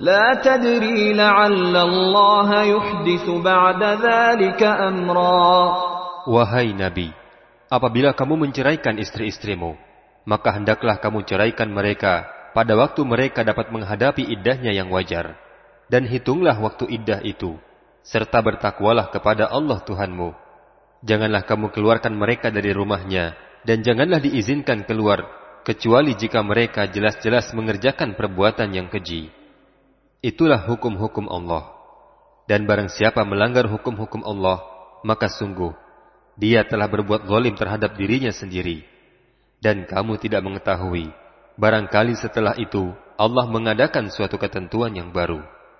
لا تدري لعل الله يحدث بعد ذلك أمرا Wahai Nabi, apabila kamu menceraikan istri-istrimu, maka hendaklah kamu ceraikan mereka pada waktu mereka dapat menghadapi iddahnya yang wajar. Dan hitunglah waktu iddah itu, serta bertakwalah kepada Allah Tuhanmu. Janganlah kamu keluarkan mereka dari rumahnya, dan janganlah diizinkan keluar, kecuali jika mereka jelas-jelas mengerjakan perbuatan yang keji. Itulah hukum-hukum Allah. Dan barang siapa melanggar hukum-hukum Allah, maka sungguh, dia telah berbuat zalim terhadap dirinya sendiri. Dan kamu tidak mengetahui, barangkali setelah itu, Allah mengadakan suatu ketentuan yang baru.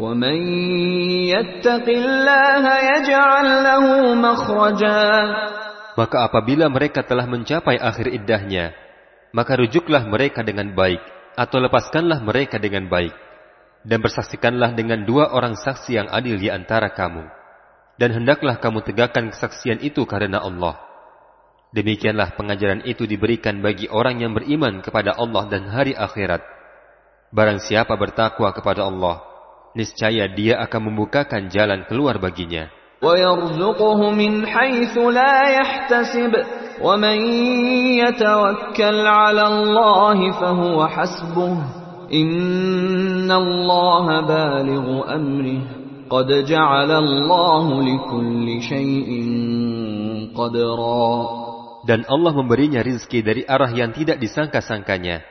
ومن يتق الله يجعل له مخرجا Maka apabila mereka telah mencapai akhir iddahnya, maka rujuklah mereka dengan baik, atau lepaskanlah mereka dengan baik, dan bersaksikanlah dengan dua orang saksi yang adil di antara kamu. Dan hendaklah kamu tegakkan kesaksian itu karena Allah. Demikianlah pengajaran itu diberikan bagi orang yang beriman kepada Allah dan hari akhirat. Barang siapa bertakwa kepada Allah, niscaya dia akan membukakan jalan keluar baginya. Dan Allah memberinya rizki dari arah yang tidak disangka-sangkanya.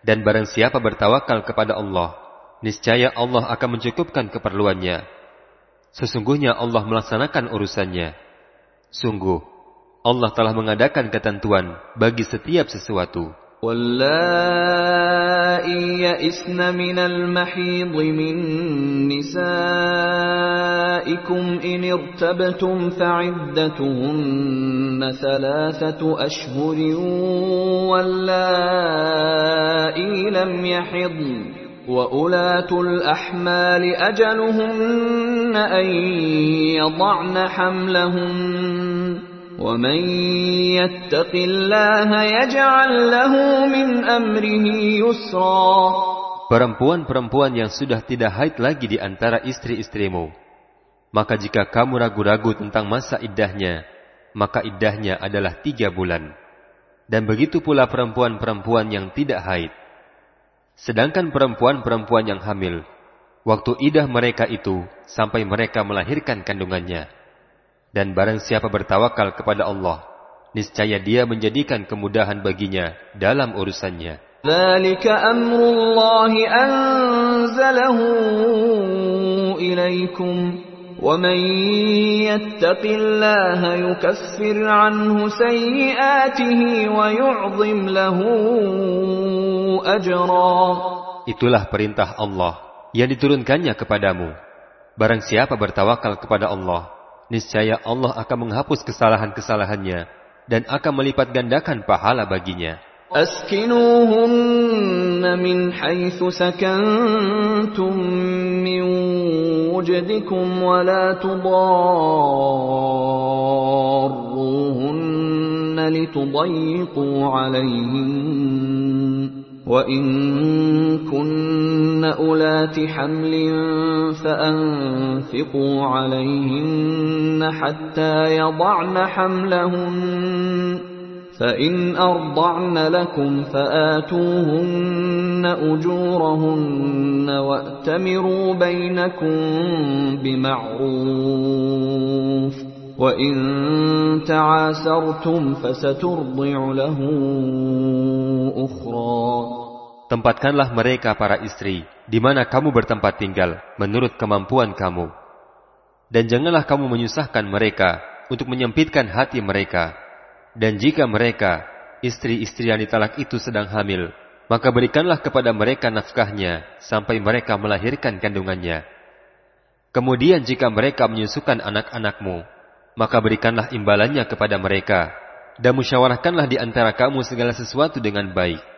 Dan barang siapa bertawakal kepada Allah, niscaya Allah akan mencukupkan keperluannya. Sesungguhnya Allah melaksanakan urusannya. Sungguh, Allah telah mengadakan ketentuan bagi setiap sesuatu. واللائي يئسن من المحيض من نسائكم إن ارتبتم فعدتهن ثلاثة أشهر واللائي لم يحضن وأولاة الأحمال أجلهن أن يضعن حملهن ومن يتق الله يجعل له من أمره يسرا Perempuan-perempuan yang sudah tidak haid lagi di antara istri-istrimu. Maka jika kamu ragu-ragu tentang masa iddahnya, maka iddahnya adalah tiga bulan. Dan begitu pula perempuan-perempuan yang tidak haid. Sedangkan perempuan-perempuan yang hamil, waktu idah mereka itu sampai mereka melahirkan kandungannya. Dan barang siapa bertawakal kepada Allah, niscaya dia menjadikan kemudahan baginya dalam urusannya. ذلك أمر الله أنزله إليكم ومن يتق الله يكفر عنه سيئاته ويعظم له أجرا Itulah perintah Allah yang diturunkannya kepadamu. Barang siapa bertawakal kepada Allah, niscaya Allah akan menghapus kesalahan-kesalahannya dan akan melipat gandakan pahala baginya. أسكنوهن من حيث سكنتم من وجدكم ولا تضار تضيقوا عليهن وإن كن أولات حمل فأنفقوا عليهن حتى يضعن حملهن فإن أرضعن لكم فآتوهن أجورهن وأتمروا بينكم بمعروف وإن تعاسرتم فسترضع له أخرى. Tempatkanlah mereka para istri di mana kamu bertempat tinggal menurut kemampuan kamu. Dan janganlah kamu menyusahkan mereka untuk menyempitkan hati mereka. Dan jika mereka, istri-istri yang ditalak itu sedang hamil, maka berikanlah kepada mereka nafkahnya sampai mereka melahirkan kandungannya. Kemudian jika mereka menyusukan anak-anakmu, maka berikanlah imbalannya kepada mereka, dan musyawarahkanlah di antara kamu segala sesuatu dengan baik.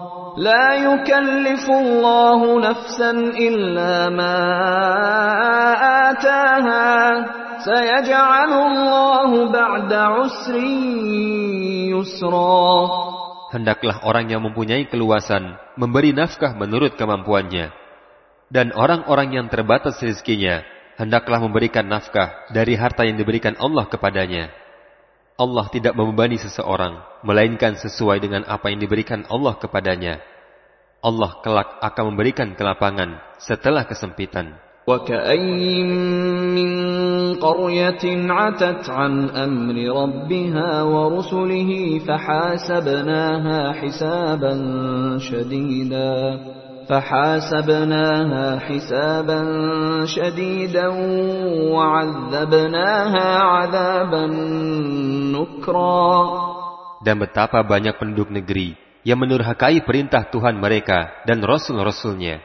لا يكلف الله نفسا إلا ما آتاها سيجعل الله بعد عسر يسرا Hendaklah orang yang mempunyai keluasan memberi nafkah menurut kemampuannya. Dan orang-orang yang terbatas rezekinya, hendaklah memberikan nafkah dari harta yang diberikan Allah kepadanya. Allah tidak membebani seseorang, melainkan sesuai dengan apa yang diberikan Allah kepadanya. Allah kelak akan memberikan kelapangan setelah kesempitan. وكأين من قرية عتت عن أمر ربها ورسله فحاسبناها حسابا شديدا فحاسبناها حسابا شديدا وعذبناها عذابا نكرا Dan betapa banyak penduduk negeri yang menurhakai perintah Tuhan mereka dan Rasul-Rasulnya.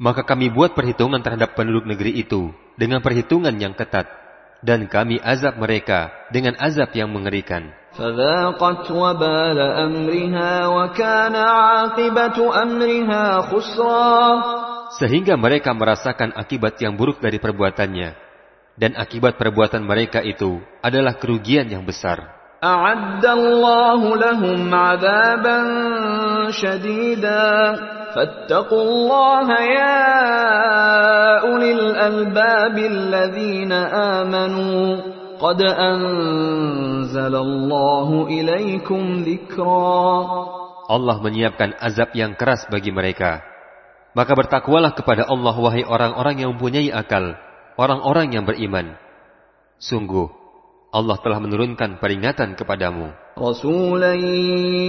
Maka kami buat perhitungan terhadap penduduk negeri itu dengan perhitungan yang ketat. Dan kami azab mereka dengan azab yang mengerikan. Sehingga mereka merasakan akibat yang buruk dari perbuatannya. Dan akibat perbuatan mereka itu adalah kerugian yang besar. أعد الله لهم عذابا شديدا فاتقوا الله يا أولي الألباب الذين آمنوا قد أنزل الله إليكم ذكرا Allah menyiapkan azab yang keras bagi mereka. Maka bertakwalah kepada Allah wahai orang-orang yang mempunyai akal, orang-orang yang beriman. Sungguh, Allah telah menurunkan peringatan kepadamu. Rasulan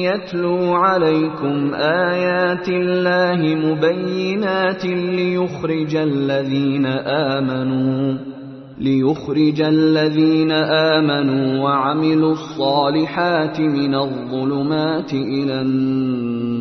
yatlu alaikum ayatillahi mubayyinatin liyukhrijal ladhina amanu. ليخرج الذين آمنوا وعملوا الصالحات من الظلمات إلى النار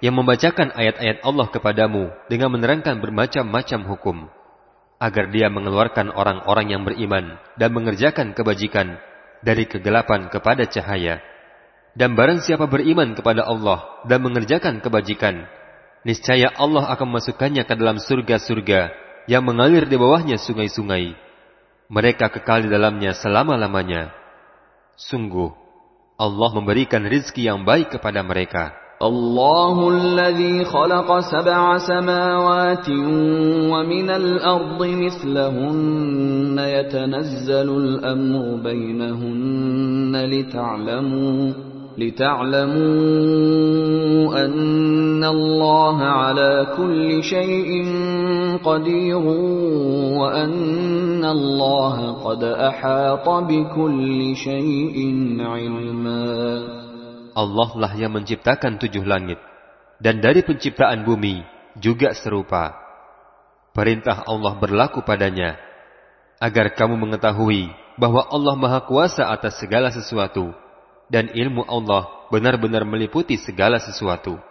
yang membacakan ayat-ayat Allah kepadamu dengan menerangkan bermacam-macam hukum, agar dia mengeluarkan orang-orang yang beriman dan mengerjakan kebajikan dari kegelapan kepada cahaya. Dan barang siapa beriman kepada Allah dan mengerjakan kebajikan, niscaya Allah akan memasukkannya ke dalam surga-surga yang mengalir di bawahnya sungai-sungai. Mereka kekal di dalamnya selama-lamanya. Sungguh, Allah memberikan rizki yang baik kepada mereka. الله الذي خلق سبع سماوات ومن الأرض مثلهن يتنزل الأمر بينهن لتعلموا لتعلموا أن الله على كل شيء قدير وأن الله قد أحاط بكل شيء علما. Allah lah yang menciptakan tujuh langit, dan dari penciptaan bumi juga serupa. Perintah Allah berlaku padanya, agar kamu mengetahui bahwa Allah Maha Kuasa atas segala sesuatu, dan ilmu Allah benar-benar meliputi segala sesuatu.